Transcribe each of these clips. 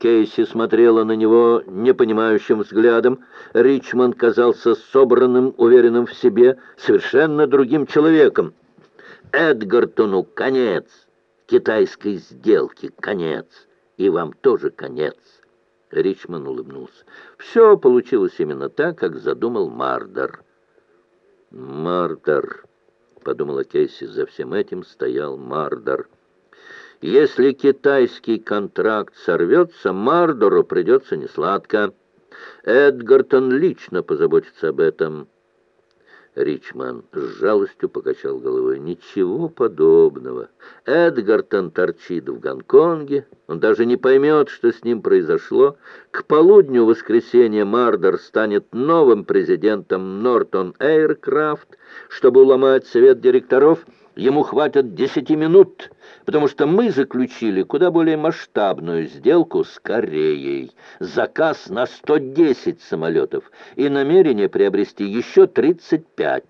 Кейси смотрела на него непонимающим взглядом. Ричмонд казался собранным, уверенным в себе, совершенно другим человеком. Эдгартону конец, китайской сделке конец, и вам тоже конец. Ричмонд улыбнулся. Все получилось именно так, как задумал Мардер. Мардер, подумала Кейси, за всем этим стоял Мардер. Если китайский контракт сорвется, Мардору придется несладко. Эдгартон лично позаботится об этом. Ричман с жалостью покачал головой. «Ничего подобного. Эдгартон торчит в Гонконге. Он даже не поймет, что с ним произошло. К полудню воскресенья Мардер станет новым президентом Нортон Эйркрафт. Чтобы уломать совет директоров, ему хватит десяти минут» потому что мы заключили куда более масштабную сделку с Кореей. Заказ на 110 самолетов и намерение приобрести еще 35.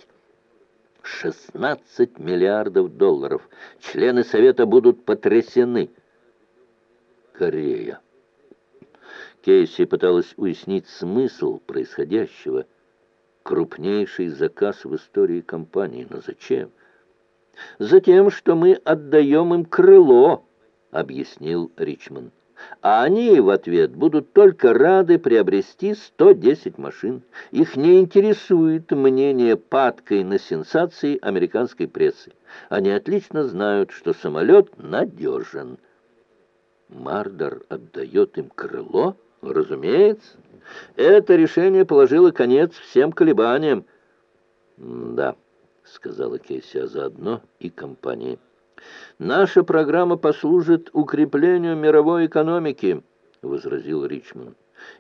16 миллиардов долларов. Члены Совета будут потрясены. Корея. Кейси пыталась уяснить смысл происходящего. Крупнейший заказ в истории компании. Но зачем? «Затем, что мы отдаем им крыло», — объяснил Ричмонд. «А они в ответ будут только рады приобрести 110 машин. Их не интересует мнение падкой на сенсации американской прессы. Они отлично знают, что самолет надежен». Мардер отдает им крыло? Разумеется. Это решение положило конец всем колебаниям. Да. — сказала Кейси, а заодно и компании. «Наша программа послужит укреплению мировой экономики», — возразил Ричмонд,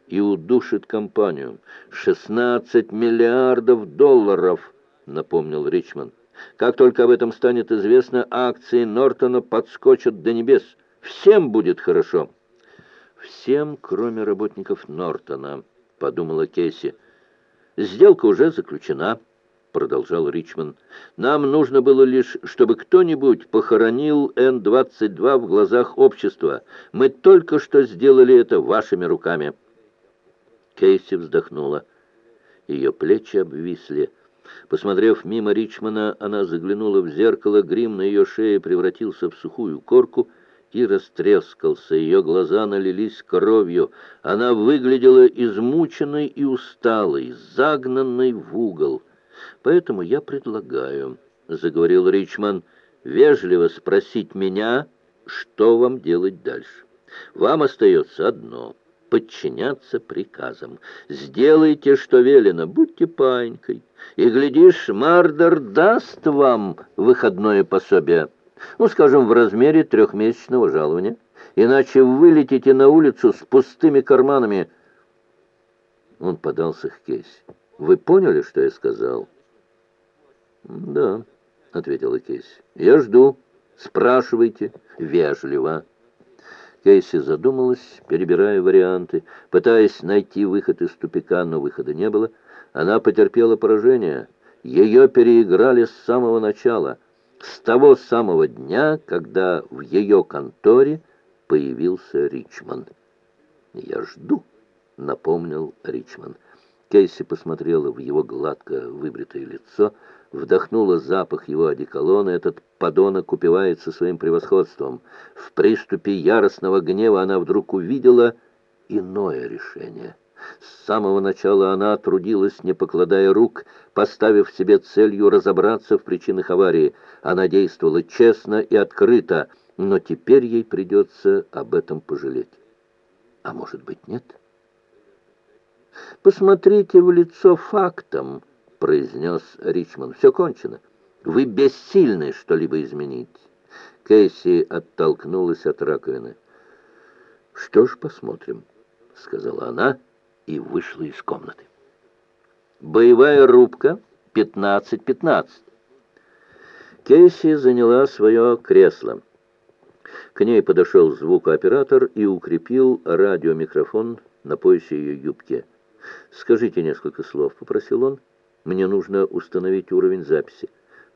«и удушит компанию. 16 миллиардов долларов», — напомнил Ричмонд. «Как только об этом станет известно, акции Нортона подскочат до небес. Всем будет хорошо». «Всем, кроме работников Нортона», — подумала Кейси. «Сделка уже заключена». — продолжал Ричмонд. «Нам нужно было лишь, чтобы кто-нибудь похоронил Н-22 в глазах общества. Мы только что сделали это вашими руками». Кейси вздохнула. Ее плечи обвисли. Посмотрев мимо Ричмана, она заглянула в зеркало, грим на ее шее превратился в сухую корку и растрескался. Ее глаза налились кровью. Она выглядела измученной и усталой, загнанной в угол. Поэтому я предлагаю, — заговорил Ричман, — вежливо спросить меня, что вам делать дальше. Вам остается одно — подчиняться приказам. Сделайте, что велено, будьте паинькой. И, глядишь, Мардер даст вам выходное пособие, ну, скажем, в размере трехмесячного жалования. Иначе вылетите на улицу с пустыми карманами. Он подался к Кейси. Вы поняли, что я сказал?» «Да», — ответила Кейси. «Я жду. Спрашивайте. Вежливо». Кейси задумалась, перебирая варианты, пытаясь найти выход из тупика, но выхода не было. Она потерпела поражение. Ее переиграли с самого начала, с того самого дня, когда в ее конторе появился Ричмонд. «Я жду», — напомнил Ричмонд. Кейси посмотрела в его гладко выбритое лицо, вдохнула запах его одеколона. Этот подонок упивается своим превосходством. В приступе яростного гнева она вдруг увидела иное решение. С самого начала она трудилась, не покладая рук, поставив себе целью разобраться в причинах аварии. Она действовала честно и открыто, но теперь ей придется об этом пожалеть. А может быть, нет? «Посмотрите в лицо фактам», — произнес Ричмонд. «Все кончено. Вы бессильны что-либо изменить». Кейси оттолкнулась от раковины. «Что ж, посмотрим», — сказала она и вышла из комнаты. «Боевая рубка 15-15». Кейси заняла свое кресло. К ней подошел звукооператор и укрепил радиомикрофон на поясе ее юбки. «Скажите несколько слов», — попросил он. «Мне нужно установить уровень записи».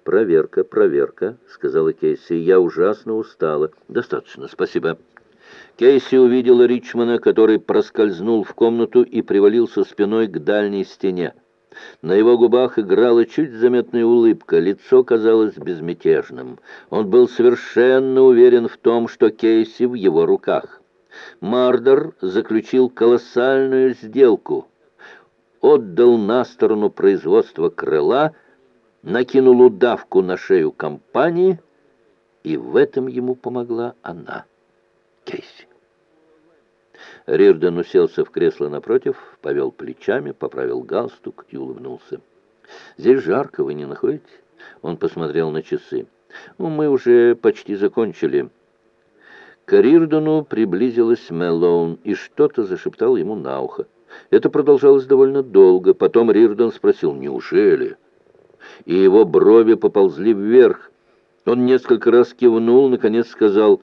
«Проверка, проверка», — сказала Кейси. «Я ужасно устала». «Достаточно, спасибо». Кейси увидела Ричмана, который проскользнул в комнату и привалился спиной к дальней стене. На его губах играла чуть заметная улыбка, лицо казалось безмятежным. Он был совершенно уверен в том, что Кейси в его руках. Мардер заключил колоссальную сделку. Отдал на сторону производства крыла, накинул удавку на шею компании, и в этом ему помогла она. Кейси. Рирден уселся в кресло напротив, повел плечами, поправил галстук и улыбнулся. «Здесь жарко, вы не находите?» Он посмотрел на часы. «Ну, мы уже почти закончили». К Рирдену приблизилась Мэллоун и что-то зашептал ему на ухо. Это продолжалось довольно долго. Потом Рирден спросил «Неужели?» И его брови поползли вверх. Он несколько раз кивнул, наконец сказал?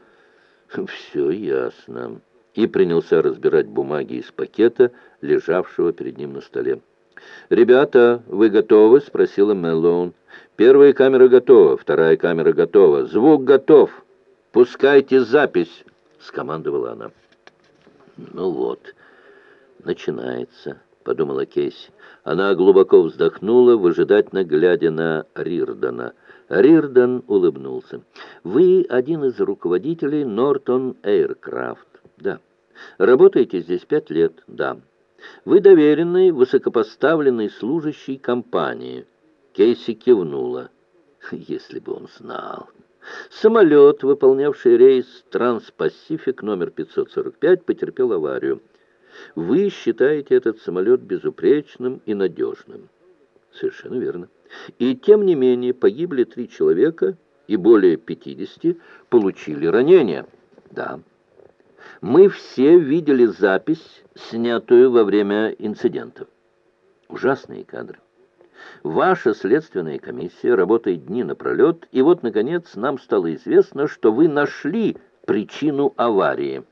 «Все ясно». И принялся разбирать бумаги из пакета, лежавшего перед ним на столе. «Ребята, вы готовы?» — спросила Мэллоун. «Первая камера готова, вторая камера готова, звук готов. Пускайте запись!» — скомандовала она. «Ну вот, начинается», — подумала Кейси. Она глубоко вздохнула, выжидательно глядя на Рирдона — Рирден улыбнулся. «Вы один из руководителей Нортон Эйркрафт?» «Да». «Работаете здесь пять лет?» «Да». «Вы доверенный, высокопоставленный служащий компании?» Кейси кивнула. «Если бы он знал». Самолет, выполнявший рейс Транспасифик номер 545, потерпел аварию. Вы считаете этот самолет безупречным и надежным? Совершенно верно. И тем не менее погибли три человека, и более 50 получили ранения. Да. Мы все видели запись, снятую во время инцидента. Ужасные кадры. Ваша следственная комиссия работает дни напролет, и вот, наконец, нам стало известно, что вы нашли причину аварии.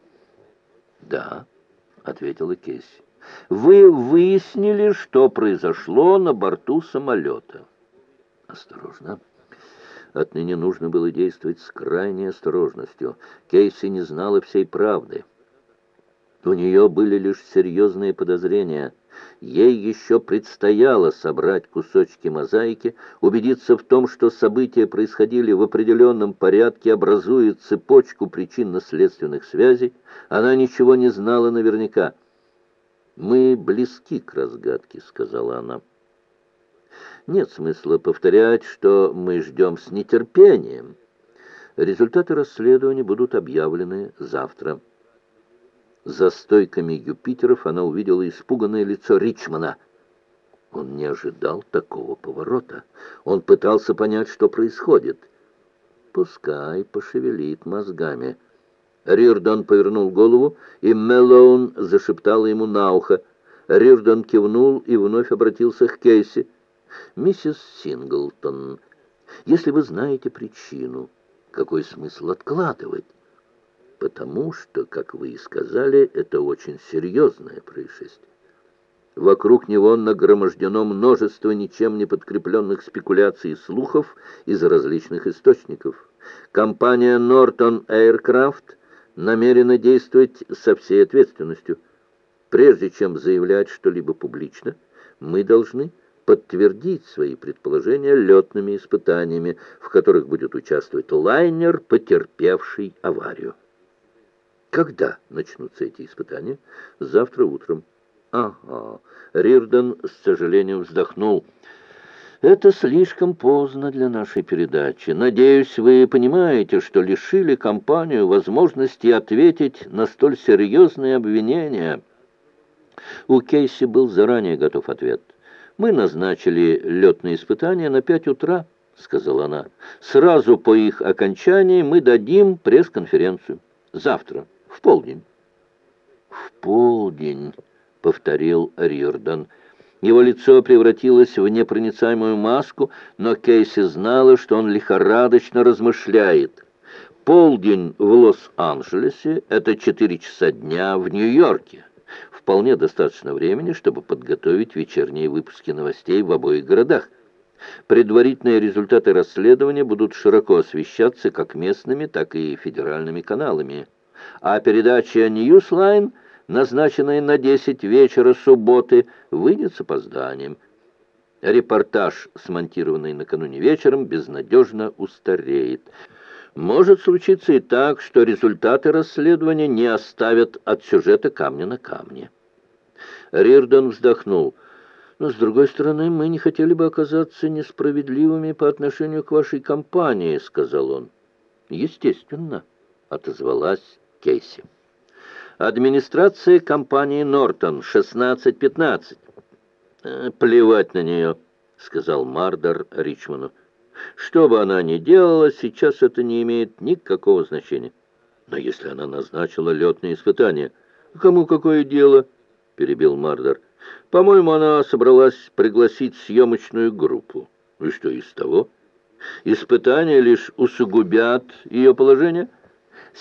«Да», — ответила Кейси. «Вы выяснили, что произошло на борту самолета». Осторожно. Отныне нужно было действовать с крайней осторожностью. Кейси не знала всей правды. У нее были лишь серьезные подозрения. Ей еще предстояло собрать кусочки мозаики, убедиться в том, что события происходили в определенном порядке, образуя цепочку причинно-следственных связей. Она ничего не знала наверняка. «Мы близки к разгадке», — сказала она. Нет смысла повторять, что мы ждем с нетерпением. Результаты расследования будут объявлены завтра. За стойками Юпитеров она увидела испуганное лицо Ричмана. Он не ожидал такого поворота. Он пытался понять, что происходит. Пускай пошевелит мозгами. Рирдон повернул голову, и Мелоун зашептала ему на ухо. Рирдон кивнул и вновь обратился к Кейси. «Миссис Синглтон, если вы знаете причину, какой смысл откладывать? Потому что, как вы и сказали, это очень серьезное происшествие. Вокруг него нагромождено множество ничем не подкрепленных спекуляций и слухов из различных источников. Компания Norton Aircraft намерена действовать со всей ответственностью. Прежде чем заявлять что-либо публично, мы должны подтвердить свои предположения летными испытаниями, в которых будет участвовать лайнер, потерпевший аварию. Когда начнутся эти испытания? Завтра утром. Ага. Рирден с сожалением вздохнул. Это слишком поздно для нашей передачи. Надеюсь, вы понимаете, что лишили компанию возможности ответить на столь серьезные обвинения. У Кейси был заранее готов ответ – «Мы назначили летные испытания на пять утра», — сказала она. «Сразу по их окончании мы дадим пресс-конференцию. Завтра, в полдень». «В полдень», — повторил Риордан. Его лицо превратилось в непроницаемую маску, но Кейси знала, что он лихорадочно размышляет. Полдень в Лос-Анджелесе — это четыре часа дня в Нью-Йорке вполне достаточно времени, чтобы подготовить вечерние выпуски новостей в обоих городах. Предварительные результаты расследования будут широко освещаться как местными, так и федеральными каналами. А передача «Newsline», назначенная на 10 вечера субботы, выйдет с опозданием. Репортаж, смонтированный накануне вечером, безнадежно устареет. Может случиться и так, что результаты расследования не оставят от сюжета камня на камне. Рирдон вздохнул. Но, с другой стороны, мы не хотели бы оказаться несправедливыми по отношению к вашей компании, сказал он. Естественно, отозвалась Кейси. Администрация компании «Нортон», 1615. «Э, «Плевать на нее», — сказал Мардер Ричману. «Что бы она ни делала, сейчас это не имеет никакого значения. Но если она назначила летные испытания, кому какое дело?» — перебил Мардер. «По-моему, она собралась пригласить съемочную группу. И что из того? Испытания лишь усугубят ее положение».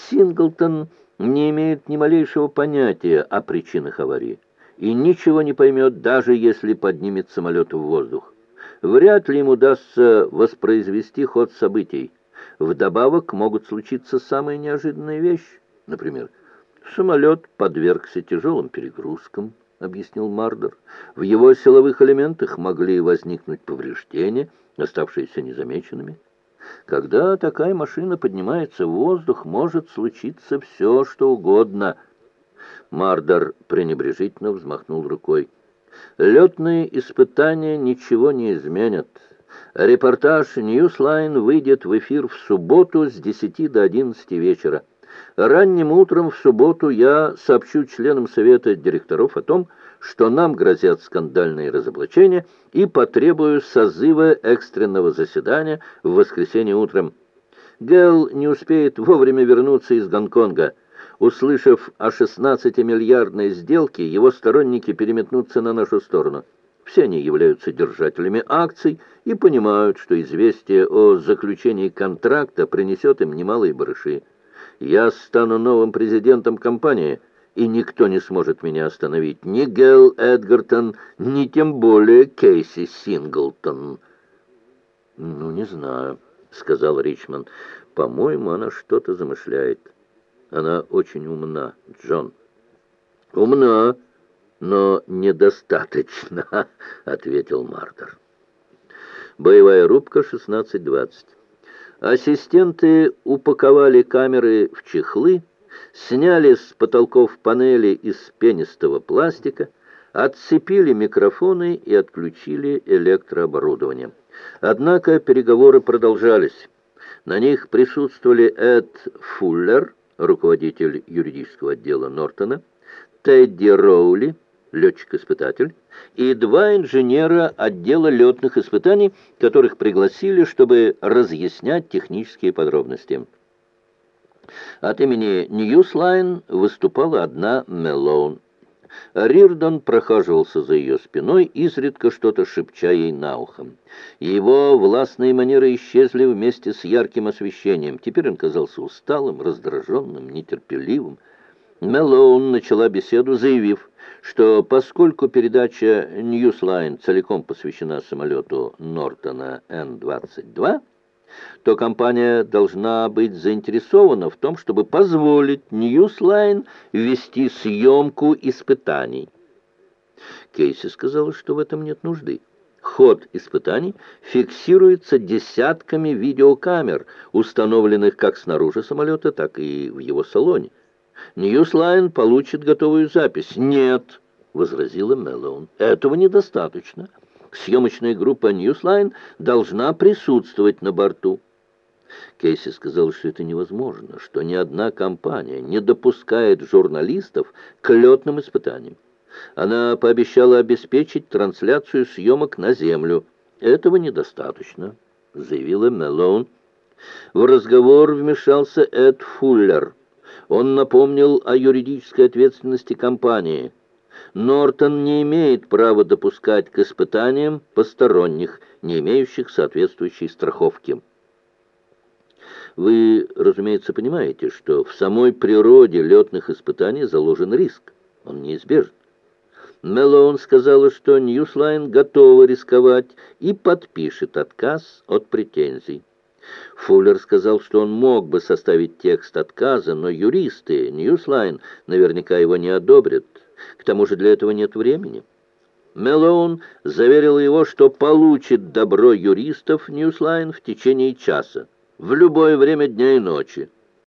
Синглтон не имеет ни малейшего понятия о причинах аварии и ничего не поймет, даже если поднимет самолет в воздух. Вряд ли ему удастся воспроизвести ход событий. Вдобавок могут случиться самые неожиданные вещи. Например, самолет подвергся тяжелым перегрузкам, объяснил Мардер. В его силовых элементах могли возникнуть повреждения, оставшиеся незамеченными. Когда такая машина поднимается в воздух, может случиться все, что угодно. Мардер пренебрежительно взмахнул рукой. Летные испытания ничего не изменят. Репортаж «Newsline» выйдет в эфир в субботу с 10 до 11 вечера. Ранним утром в субботу я сообщу членам совета директоров о том, что нам грозят скандальные разоблачения, и потребую созыва экстренного заседания в воскресенье утром. Гэл не успеет вовремя вернуться из Гонконга. Услышав о 16-миллиардной сделке, его сторонники переметнутся на нашу сторону. Все они являются держателями акций и понимают, что известие о заключении контракта принесет им немалые барыши. Я стану новым президентом компании – и никто не сможет меня остановить, ни Гэл Эдгартон, ни тем более Кейси Синглтон». «Ну, не знаю», — сказал Ричман. «По-моему, она что-то замышляет. Она очень умна, Джон». «Умна, но недостаточно», — ответил Мартер. Боевая рубка 16-20. Ассистенты упаковали камеры в чехлы, сняли с потолков панели из пенистого пластика, отцепили микрофоны и отключили электрооборудование. Однако переговоры продолжались. На них присутствовали Эд Фуллер, руководитель юридического отдела Нортона, Тедди Роули, летчик-испытатель, и два инженера отдела летных испытаний, которых пригласили, чтобы разъяснять технические подробности. От имени Newsline выступала одна Мелоун. Рирдон прохаживался за ее спиной, изредка что-то шепча ей на ухо. Его властные манеры исчезли вместе с ярким освещением. Теперь он казался усталым, раздраженным, нетерпеливым. Мелоун начала беседу, заявив, что поскольку передача «Newsline» целиком посвящена самолету Нортона Н-22, то компания должна быть заинтересована в том, чтобы позволить Newsline вести съемку испытаний. Кейси сказала, что в этом нет нужды. Ход испытаний фиксируется десятками видеокамер, установленных как снаружи самолета, так и в его салоне. Newsline получит готовую запись. «Нет», — возразила Мелоун, — «этого недостаточно» съемочная группа «Newsline» должна присутствовать на борту. Кейси сказала, что это невозможно, что ни одна компания не допускает журналистов к летным испытаниям. Она пообещала обеспечить трансляцию съемок на землю. Этого недостаточно, заявила Мелоун. В разговор вмешался Эд Фуллер. Он напомнил о юридической ответственности компании – Нортон не имеет права допускать к испытаниям посторонних, не имеющих соответствующей страховки. Вы, разумеется, понимаете, что в самой природе летных испытаний заложен риск. Он неизбежен. Мелоун сказала, что Newsline готова рисковать и подпишет отказ от претензий. Фуллер сказал, что он мог бы составить текст отказа, но юристы Newsline наверняка его не одобрят. К тому же для этого нет времени. Мелоун заверил его, что получит добро юристов Newsline в течение часа, в любое время дня и ночи.